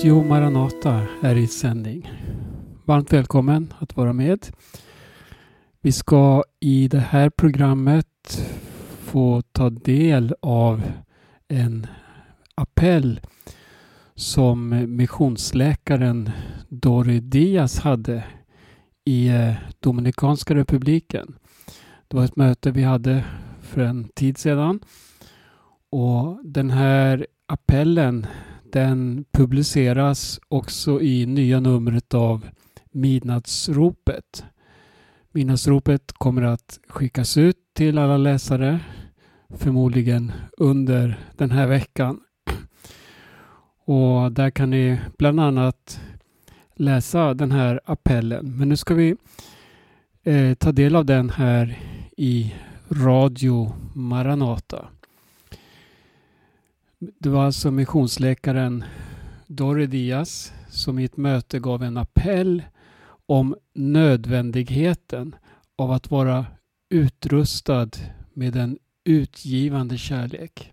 Radio Maranata är i sändning. Varmt välkommen att vara med. Vi ska i det här programmet få ta del av en appell som missionsläkaren Dori Diaz hade i eh, Dominikanska republiken. Det var ett möte vi hade för en tid sedan och den här appellen den publiceras också i nya numret av Midnattsropet. Midnattsropet kommer att skickas ut till alla läsare förmodligen under den här veckan. Och där kan ni bland annat läsa den här appellen. Men nu ska vi eh, ta del av den här i Radio Maranata. Det var alltså missionsläkaren Dori Diaz som i ett möte gav en appell om nödvändigheten av att vara utrustad med en utgivande kärlek.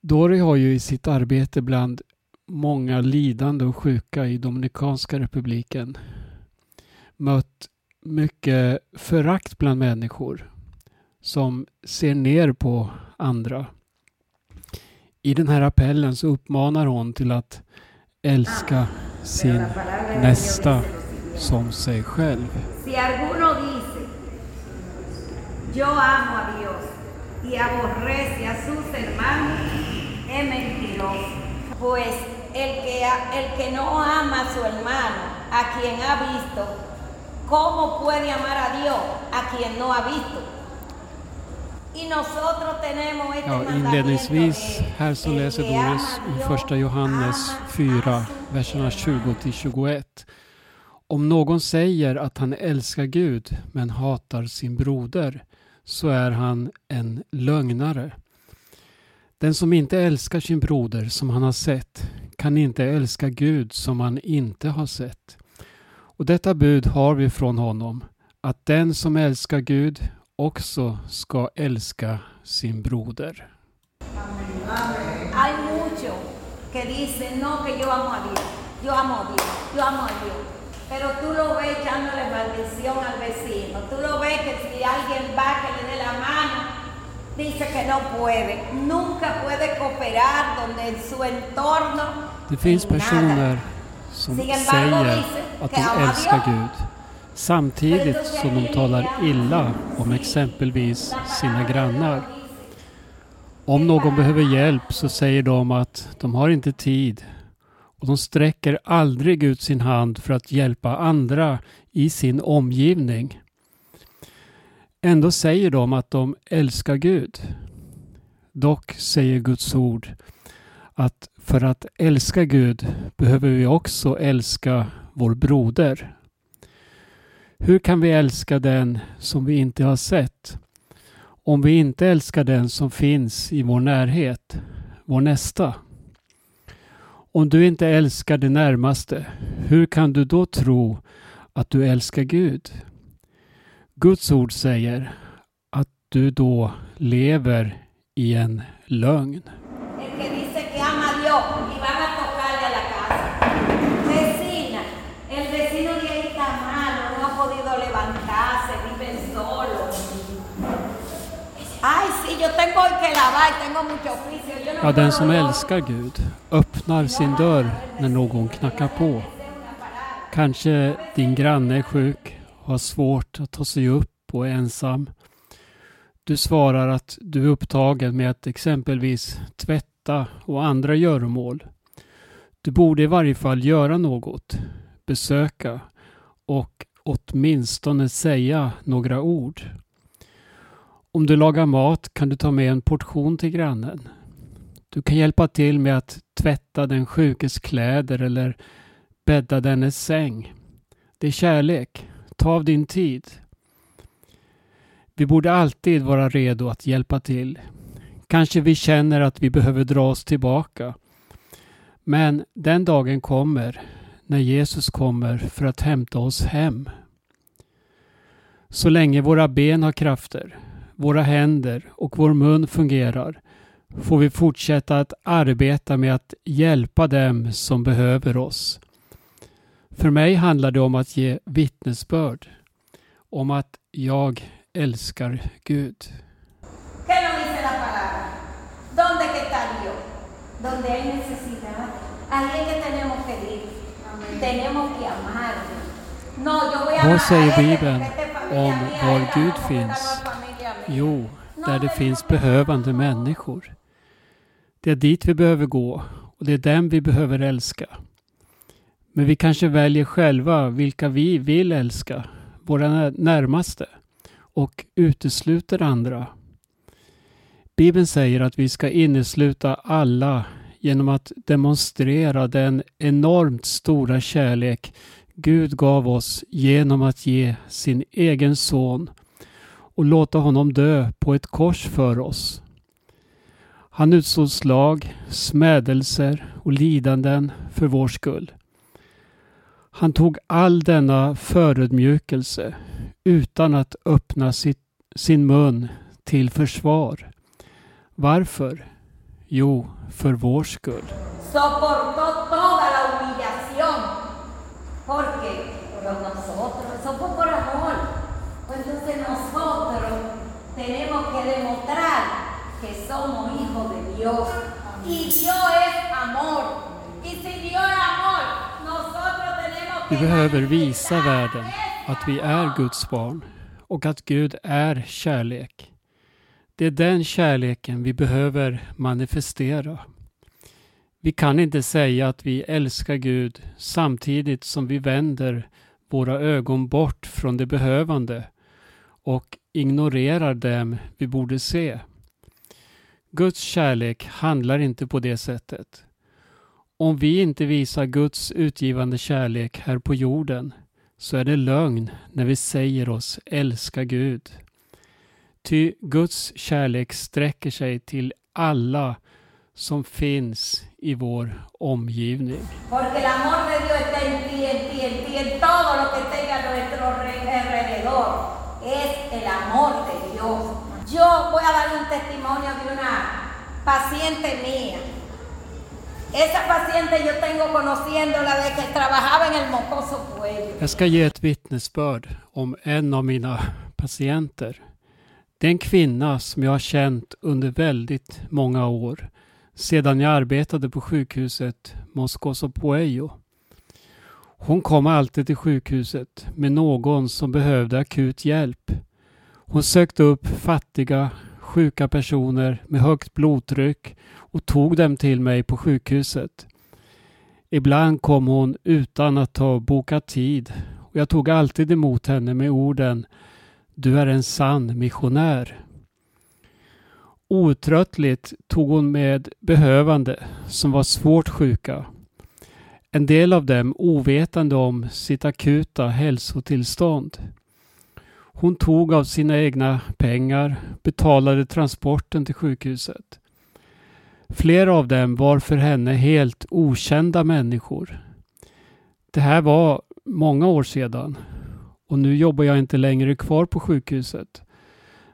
Dori har ju i sitt arbete bland många lidande och sjuka i Dominikanska republiken mött mycket förakt bland människor som ser ner på andra. I den här appellen så uppmanar hon till att älska sin nästa som sig själv. Pues el que, el que no ama a su hermano, a quien ha visto, ¿cómo puede amar a Dios a quien no ha visto? Ja, inledningsvis här så läser Doris ur första Johannes ama a 4, su verserna hermano. 20 till 21. Om någon säger att han älskar Gud men hatar sin broder så är han en lögnare. Den som inte älskar sin broder som han har sett kan inte älska Gud som han inte har sett. Och detta bud har vi från honom, att den som älskar Gud också ska älska sin broder. Hay muchos que dicen, no, que yo amo a Dios, yo amo a Dios, yo amo a Dios. Pero tú lo ves echándole maldición al vecino. Tú lo ves que si alguien va que le dé la mano, dice que no puede. Nunca puede cooperar donde en su entorno Det finns personer som säger att de älskar. Gud samtidigt som de talar illa om exempelvis sina grannar. Om någon behöver hjälp så säger de att de har inte tid och de sträcker aldrig ut sin hand för att hjälpa andra i sin omgivning. Ändå säger de att de älskar Gud. Dock säger Guds ord att för att älska Gud behöver vi också älska vår broder. Hur kan vi älska den som vi inte har sett? Om vi inte älskar den som finns i vår närhet, vår nästa. Om du inte älskar det närmaste, hur kan du då tro att du älskar Gud? Guds ord säger att du då lever i en lögn. El que dice que ama a Dios y van a tocarle a la casa. Vecina, el vecino de ahí está malo, no ha podido levantarse, vive solo. Ay, sí, yo tengo hoy que lavar, tengo mucho oficio. Ja, den som älskar Gud öppnar sin dörr när någon knackar på. Kanske din granne är sjuk, har svårt att ta sig upp och är ensam. Du svarar att du är upptagen med att exempelvis tvätta och andra göromål. Du borde i varje fall göra något, besöka och åtminstone säga några ord. Om du lagar mat kan du ta med en portion till grannen. Du kan hjälpa till med att tvätta den sjukes kläder eller bädda dennes säng. Det är kärlek. Ta av din tid. Vi borde alltid vara redo att hjälpa till. Kanske vi känner att vi behöver dra oss tillbaka. Men den dagen kommer när Jesus kommer för att hämta oss hem. Så länge våra ben har krafter, våra händer och vår mun fungerar får vi fortsätta att arbeta med att hjälpa dem som behöver oss. För mig handlar det om att ge vittnesbörd om att jag älskar Gud. Donde hay necesidad. Ahí es que tenemos que ir. Tenemos que amarle. No, yo voy a Vad säger Bibeln om var Gud finns? Jo, där det finns behövande människor. Det är dit vi behöver gå och det är dem vi behöver älska. Men vi kanske väljer själva vilka vi vill älska, våra närmaste, och utesluter andra. Bibeln säger att vi ska innesluta alla genom att demonstrera den enormt stora kärlek Gud gav oss genom att ge sin egen son och låta honom dö på ett kors för oss. Han utstod slag, smädelser och lidanden för vår skull. Han tog all denna förödmjukelse utan att öppna sitt, sin mun till försvar. Varför? Jo, för vår skull. Soportó toda la humillación. Por nosotros. Tenemos que demostrar que somos hijos de Dios. Y Dios es amor. Y si Dios es amor, nosotros tenemos Vi que behöver visa världen att vi är Guds barn och att Gud är kärlek. Det är den kärleken vi behöver manifestera. Vi kan inte säga att vi älskar Gud samtidigt som vi vänder våra ögon bort från det behövande och ignorerar dem vi borde se. Guds kärlek handlar inte på det sättet. Om vi inte visar Guds utgivande kärlek här på jorden så är det lögn när vi säger oss älska Gud. Ty Guds kärlek sträcker sig till alla som finns i vår omgivning. Porque el amor de Dios está en ti, en ti, en ti, en todo lo que tenga a nuestro re- alrededor. Es el amor de Dios. Yo voy a dar un testimonio de una paciente mía. Esa paciente yo tengo conociéndola de que trabajaba en el mocoso cuello. Jag ska ge ett vittnesbörd om en av mina patienter. Det är en kvinna som jag har känt under väldigt många år sedan jag arbetade på sjukhuset Moscoso Puello. Hon kom alltid till sjukhuset med någon som behövde akut hjälp. Hon sökte upp fattiga, sjuka personer med högt blodtryck och tog dem till mig på sjukhuset. Ibland kom hon utan att ha bokat tid och jag tog alltid emot henne med orden Du är en sann missionär. Outtröttligt tog hon med behövande som var svårt sjuka. En del av dem ovetande om sitt akuta hälsotillstånd. Hon tog av sina egna pengar, betalade transporten till sjukhuset. Flera av dem var för henne helt okända människor. Det här var många år sedan och nu jobbar jag inte längre kvar på sjukhuset.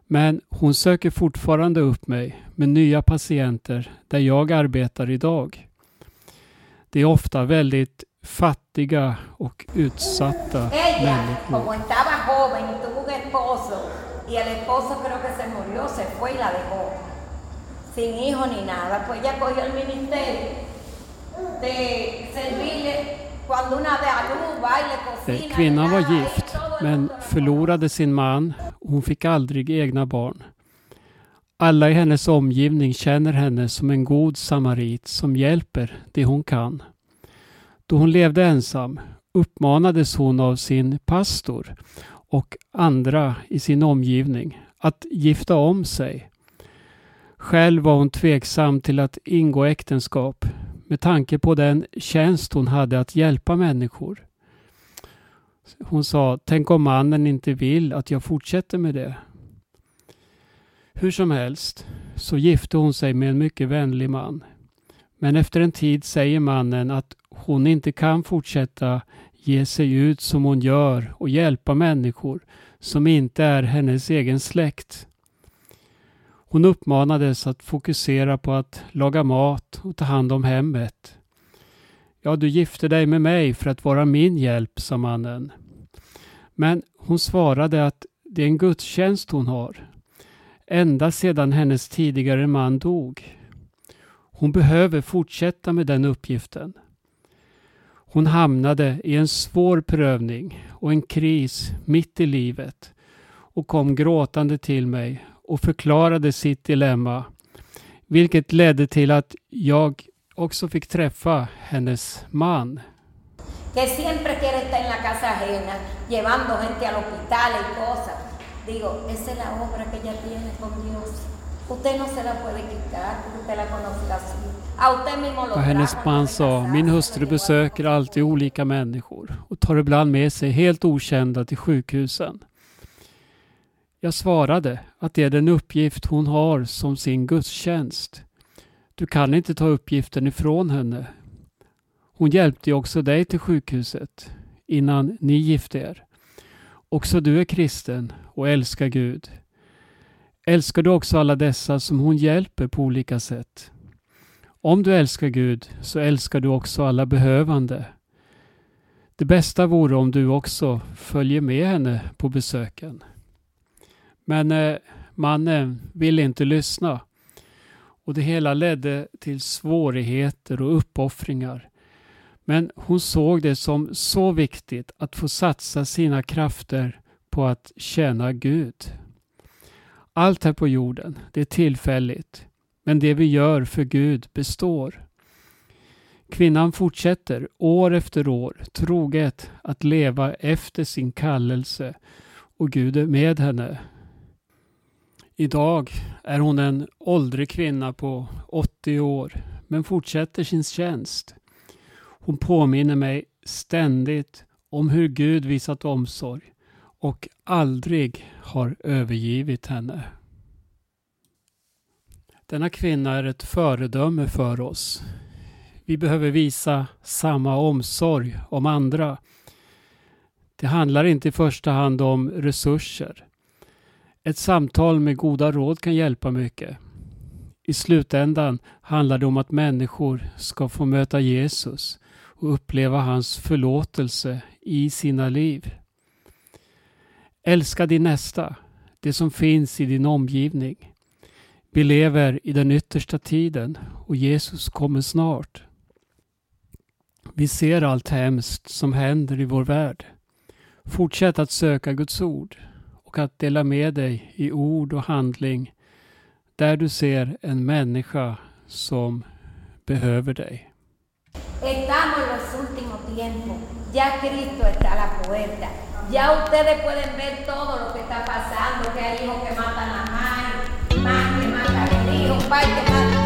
Men hon söker fortfarande upp mig med nya patienter där jag arbetar idag. Det är ofta väldigt fattiga och utsatta människor. como estaba joven y tuvo un esposo, y el esposo creo que se murió, se fue y la dejó. Sin hijo ni nada. Pues ella cogió el ministerio de servirle cuando una de a luz, va y le Eh, cocina. Kvinnan var gift men förlorade sin man och hon fick aldrig egna barn. Alla i hennes omgivning känner henne som en god samarit som hjälper det hon kan. Då hon levde ensam uppmanades hon av sin pastor och andra i sin omgivning att gifta om sig. Själv var hon tveksam till att ingå äktenskap med tanke på den tjänst hon hade att hjälpa människor. Hon sa, tänk om mannen inte vill att jag fortsätter med det. Hur som helst så gifte hon sig med en mycket vänlig man. Men efter en tid säger mannen att hon inte kan fortsätta ge sig ut som hon gör och hjälpa människor som inte är hennes egen släkt. Hon uppmanades att fokusera på att laga mat och ta hand om hemmet. Ja, du gifte dig med mig för att vara min hjälp, sa mannen. Men hon svarade att det är en gudstjänst hon har. Ända sedan hennes tidigare man dog. Hon behöver fortsätta med den uppgiften. Hon hamnade i en svår prövning och en kris mitt i livet och kom gråtande till mig och förklarade sitt dilemma. Vilket ledde till att jag också fick träffa hennes man. Que siempre quiere estar en la casa ajena, llevando gente al hospital y cosas. Digo, esa es la obra que ella tiene con Dios. Usted no se la puede quitar, usted la conoce así. Och hennes man sa, min hustru besöker alltid olika människor och tar ibland med sig helt okända till sjukhusen. Jag svarade att det är den uppgift hon har som sin gudstjänst. Du kan inte ta uppgiften ifrån henne. Hon hjälpte ju också dig till sjukhuset innan ni gifte er. Också du är kristen och älskar Gud. Älskar du också alla dessa som hon hjälper på olika sätt? Om du älskar Gud så älskar du också alla behövande. Det bästa vore om du också följer med henne på besöken. Men eh, mannen ville inte lyssna och det hela ledde till svårigheter och uppoffringar. Men hon såg det som så viktigt att få satsa sina krafter på att tjäna Gud. Allt här på jorden, det är tillfälligt, men det vi gör för Gud består. Kvinnan fortsätter år efter år troget att leva efter sin kallelse och Gud är med henne Idag är hon en åldrig kvinna på 80 år men fortsätter sin tjänst. Hon påminner mig ständigt om hur Gud visat omsorg och aldrig har övergivit henne. Denna kvinna är ett föredöme för oss. Vi behöver visa samma omsorg om andra. Det handlar inte i första hand om resurser ett samtal med goda råd kan hjälpa mycket. I slutändan handlar det om att människor ska få möta Jesus och uppleva hans förlåtelse i sina liv. Älska din nästa, det som finns i din omgivning. Vi lever i den yttersta tiden och Jesus kommer snart. Vi ser allt hemskt som händer i vår värld. Fortsätt att söka Guds ord och att dela med dig i ord och handling där du ser en människa som behöver dig. Estamos en los últimos tiempos. Ya Cristo está a la puerta. Ya ustedes pueden ver todo lo que está pasando, que hay hijos que matan a madre, madre que matan padre que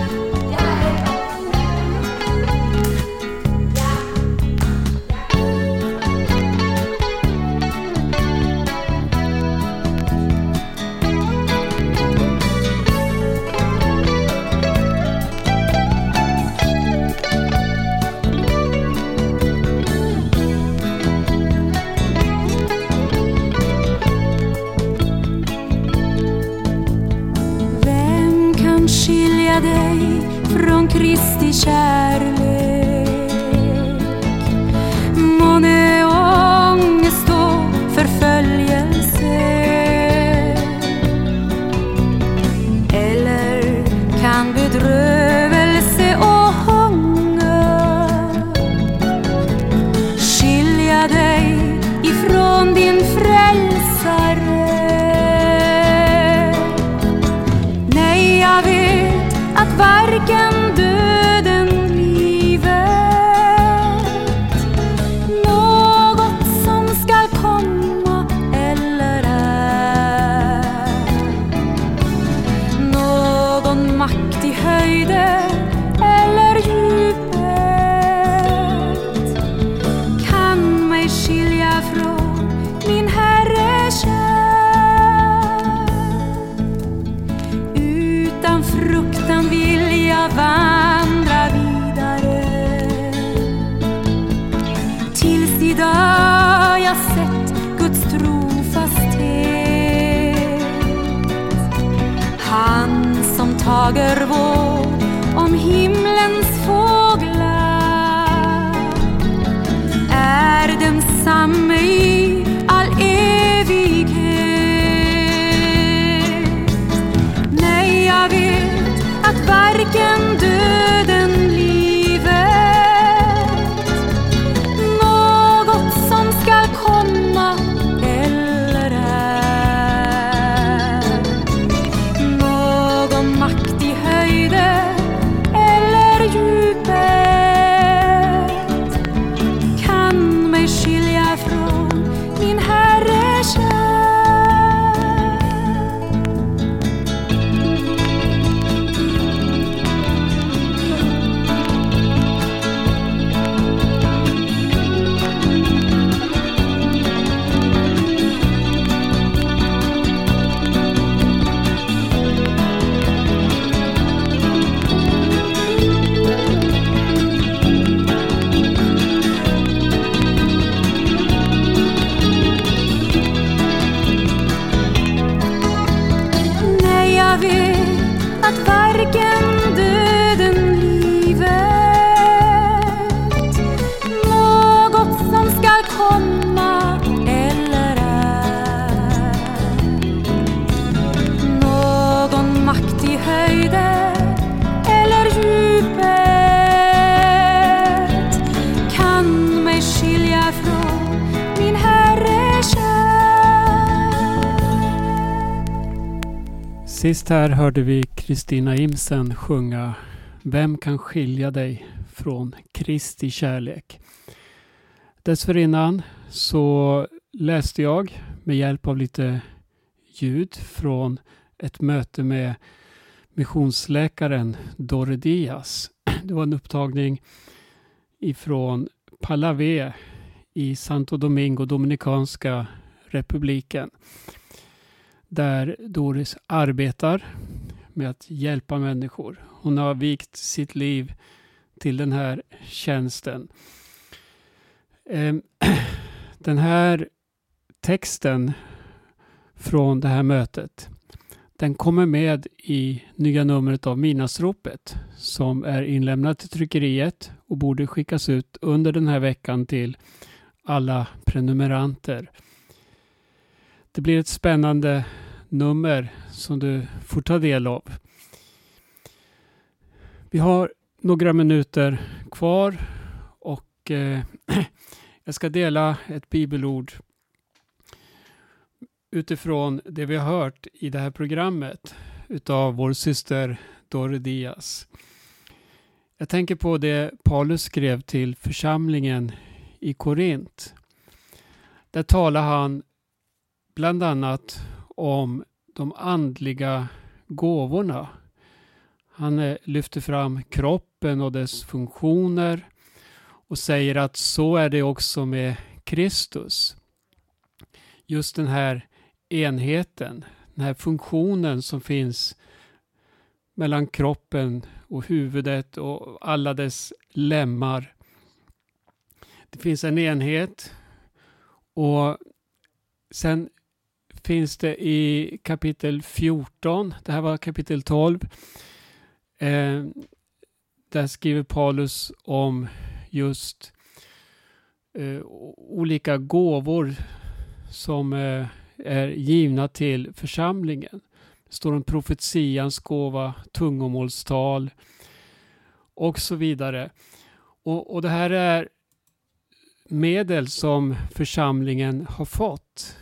dig från Kristi kärlek. Fager vår om himlens Sist här hörde vi Kristina Imsen sjunga Vem kan skilja dig från Kristi kärlek? Dessförinnan så läste jag med hjälp av lite ljud från ett möte med missionsläkaren Dore Diaz. Det var en upptagning ifrån Palavé i Santo Domingo, Dominikanska republiken där Doris arbetar med att hjälpa människor. Hon har vikt sitt liv till den här tjänsten. Ehm, den här texten från det här mötet den kommer med i nya numret av Minasropet som är inlämnat till tryckeriet och borde skickas ut under den här veckan till alla prenumeranter. Det blir ett spännande nummer som du får ta del av. Vi har några minuter kvar och eh, jag ska dela ett bibelord utifrån det vi har hört i det här programmet utav vår syster Dore Diaz. Jag tänker på det Paulus skrev till församlingen i Korint. Där talar han bland annat om de andliga gåvorna. Han eh, lyfter fram kroppen och dess funktioner och säger att så är det också med Kristus. Just den här enheten, den här funktionen som finns mellan kroppen och huvudet och alla dess lemmar. Det finns en enhet och sen finns det i kapitel 14, det här var kapitel 12, eh, där skriver Paulus om just eh, olika gåvor som eh, är givna till församlingen. Det står om profetians gåva, tungomålstal och så vidare. Och, och det här är medel som församlingen har fått.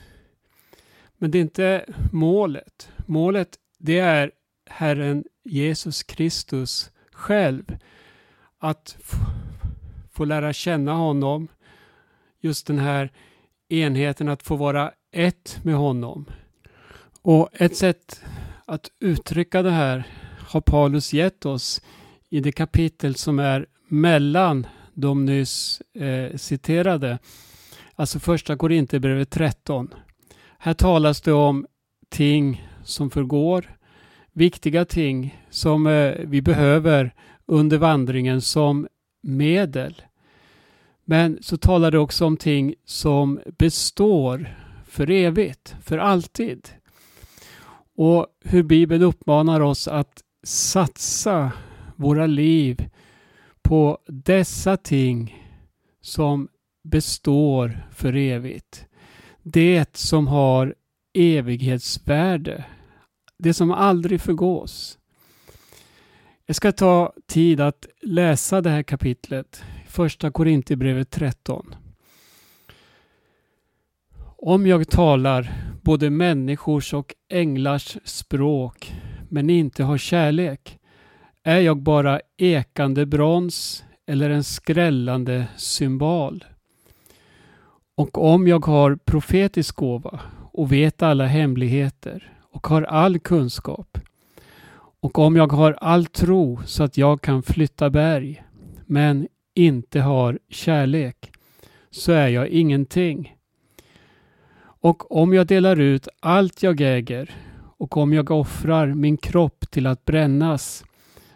Men det är inte målet. Målet det är Herren Jesus Kristus själv. Att få lära känna honom. Just den här enheten att få vara ett med honom. Och ett sätt att uttrycka det här har Paulus gett oss i det kapitel som är mellan de nyss eh, citerade. Alltså första Korinthierbrevet 13. Här talas det om ting som förgår, viktiga ting som eh, vi behöver under vandringen som medel. Men så talar det också om ting som består för evigt, för alltid. Och hur Bibeln uppmanar oss att satsa våra liv på dessa ting som består för evigt. Det som har evighetsvärde. Det som aldrig förgås. Jag ska ta tid att läsa det här kapitlet. Första Korinthierbrevet 13. Om jag talar både människors och änglars språk men inte har kärlek är jag bara ekande brons eller en skrällande symbol. Och om jag har profetisk gåva och vet alla hemligheter och har all kunskap och om jag har all tro så att jag kan flytta berg men inte har kärlek så är jag ingenting. Och om jag delar ut allt jag äger och om jag offrar min kropp till att brännas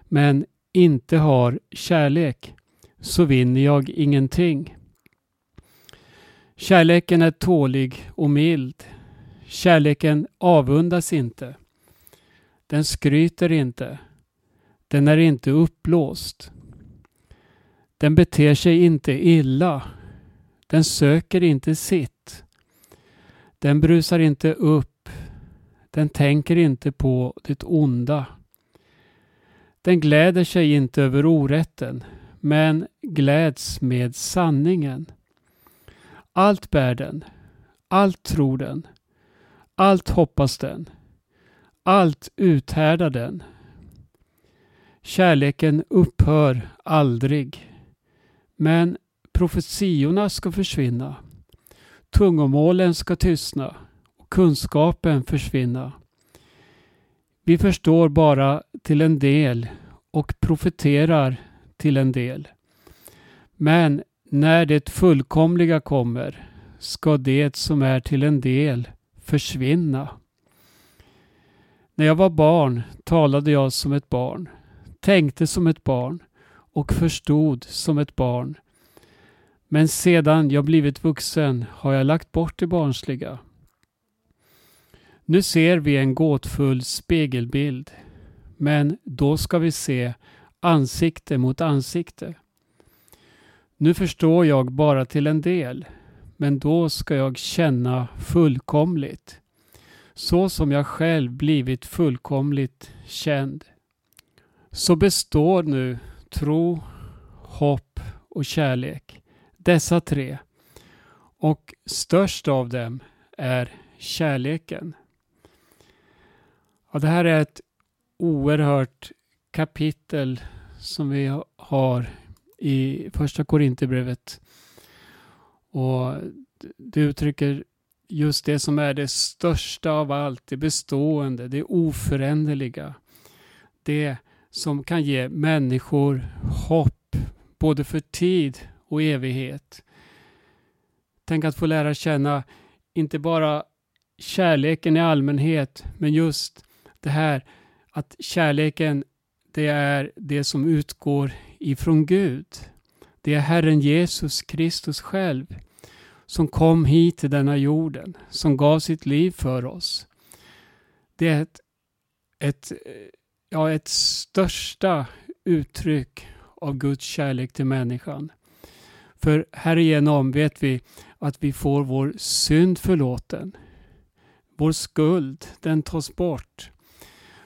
men inte har kärlek så vinner jag ingenting. Kärleken är tålig och mild. Kärleken avundas inte. Den skryter inte. Den är inte uppblåst. Den beter sig inte illa. Den söker inte sitt. Den brusar inte upp. Den tänker inte på det onda. Den gläder sig inte över orätten, men gläds med sanningen. Allt bär den, allt tror den, allt hoppas den, allt uthärdar den. Kärleken upphör aldrig. Men profetiorna ska försvinna. Tungomålen ska tystna och kunskapen försvinna. Vi förstår bara till en del och profeterar till en del. Men när det fullkomliga kommer ska det som är till en del försvinna. När jag var barn talade jag som ett barn, tänkte som ett barn och förstod som ett barn. Men sedan jag blivit vuxen har jag lagt bort det barnsliga. Nu ser vi en gåtfull spegelbild, men då ska vi se ansikte mot ansikte. Nu förstår jag bara till en del, men då ska jag känna fullkomligt, så som jag själv blivit fullkomligt känd. Så består nu tro, hopp och kärlek, dessa tre, och störst av dem är kärleken. Ja, det här är ett oerhört kapitel som vi har i första Korinthierbrevet. Och det uttrycker just det som är det största av allt, det bestående, det oföränderliga. Det som kan ge människor hopp, både för tid och evighet. Tänk att få lära känna inte bara kärleken i allmänhet, men just det här att kärleken det är det som utgår ifrån Gud. Det är Herren Jesus Kristus själv som kom hit till denna jorden, som gav sitt liv för oss. Det är ett, ett, ja, ett största uttryck av Guds kärlek till människan. För härigenom vet vi att vi får vår synd förlåten. Vår skuld, den tas bort.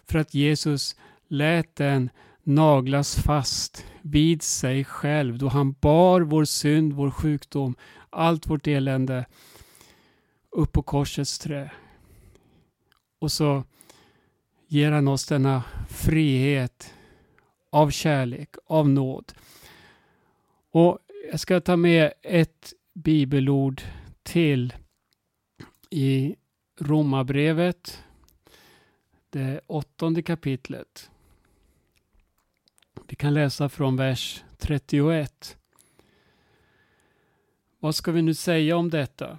För att Jesus lät den naglas fast vid sig själv då han bar vår synd, vår sjukdom, allt vårt elände upp på korsets trä. Och så ger han oss denna frihet av kärlek, av nåd. Och jag ska ta med ett bibelord till i Romarbrevet, det åttonde kapitlet. Vi kan läsa från vers 31. Vad ska vi nu säga om detta?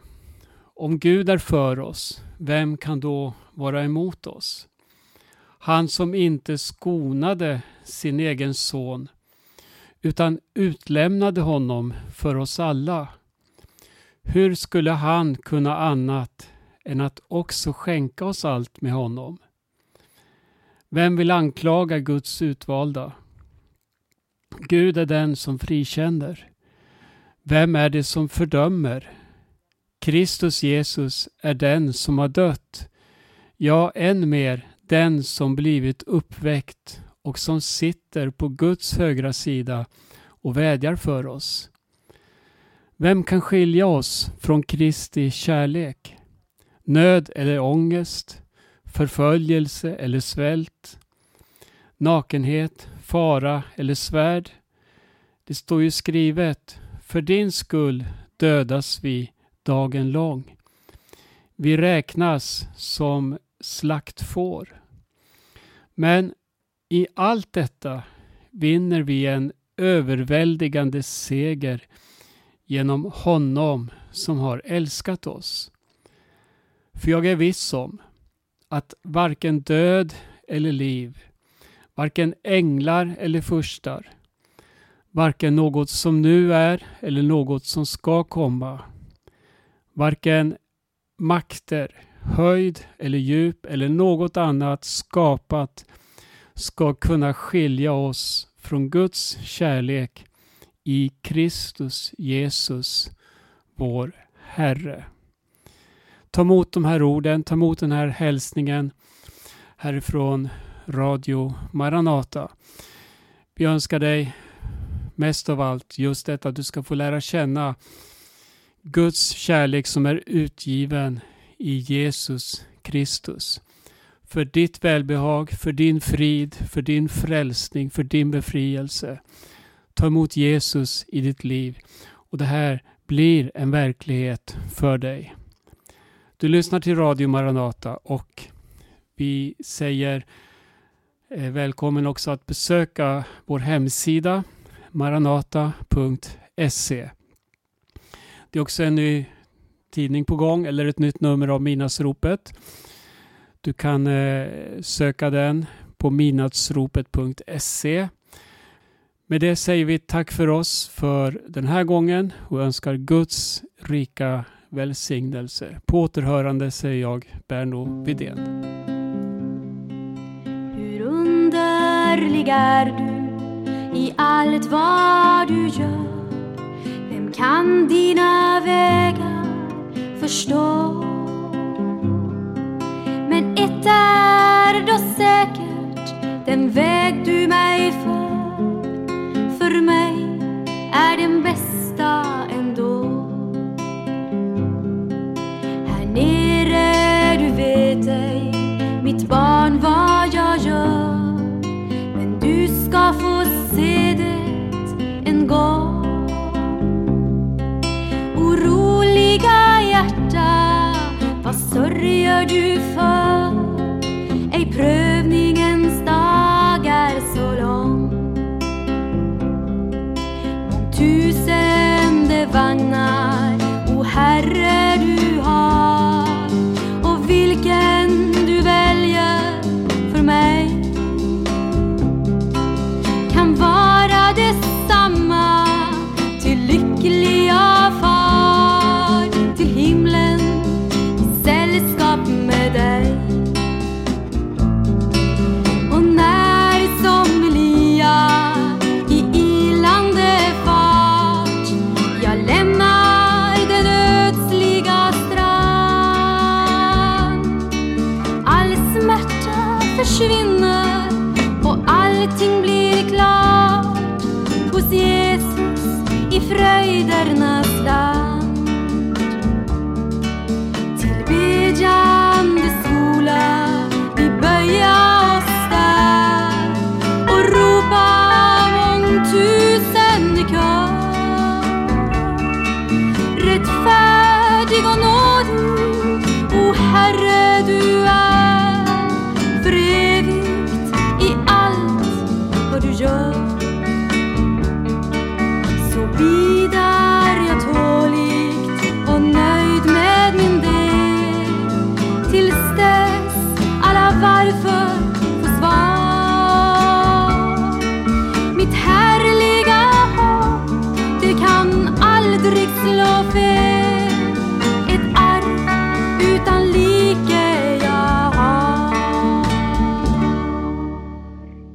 Om Gud är för oss, vem kan då vara emot oss? Han som inte skonade sin egen son, utan utlämnade honom för oss alla. Hur skulle han kunna annat än att också skänka oss allt med honom? Vem vill anklaga Guds utvalda? Gud är den som frikänner. Vem är det som fördömer? Kristus Jesus är den som har dött. Ja, än mer den som blivit uppväckt och som sitter på Guds högra sida och vädjar för oss. Vem kan skilja oss från Kristi kärlek? Nöd eller ångest? Förföljelse eller svält? Nakenhet, fara eller svärd? Det står ju skrivet, för din skull dödas vi dagen lång. Vi räknas som slaktfår. Men i allt detta vinner vi en överväldigande seger genom honom som har älskat oss. För jag är viss om att varken död eller liv, varken änglar eller furstar, varken något som nu är eller något som ska komma, varken makter, höjd eller djup eller något annat skapat ska kunna skilja oss från Guds kärlek i Kristus Jesus, vår Herre. Ta emot de här orden, ta emot den här hälsningen härifrån Radio Maranata. Vi önskar dig mest av allt just detta att du ska få lära känna Guds kärlek som är utgiven i Jesus Kristus. För ditt välbehag, för din frid, för din frälsning, för din befrielse. Ta emot Jesus i ditt liv och det här blir en verklighet för dig. Du lyssnar till Radio Maranata och vi säger Eh, välkommen också att besöka vår hemsida maranata.se. Det är också en ny tidning på gång eller ett nytt nummer av Midnattsropet. Du kan eh, söka den på midnattsropet.se. Med det säger vi tack för oss för den här gången och önskar Guds rika välsignelse. På återhörande säger jag Berno Widén. Underlig är du i allt vad du gör. Vem kan dina vägar förstå? Men ett är då säkert, den väg du mig för. För mig är den bästa ändå. Här nere, du vet ej, mitt barn, vad jag gör ska få se det en gång Oroliga hjärta, vad sörjer du för? Fröjd är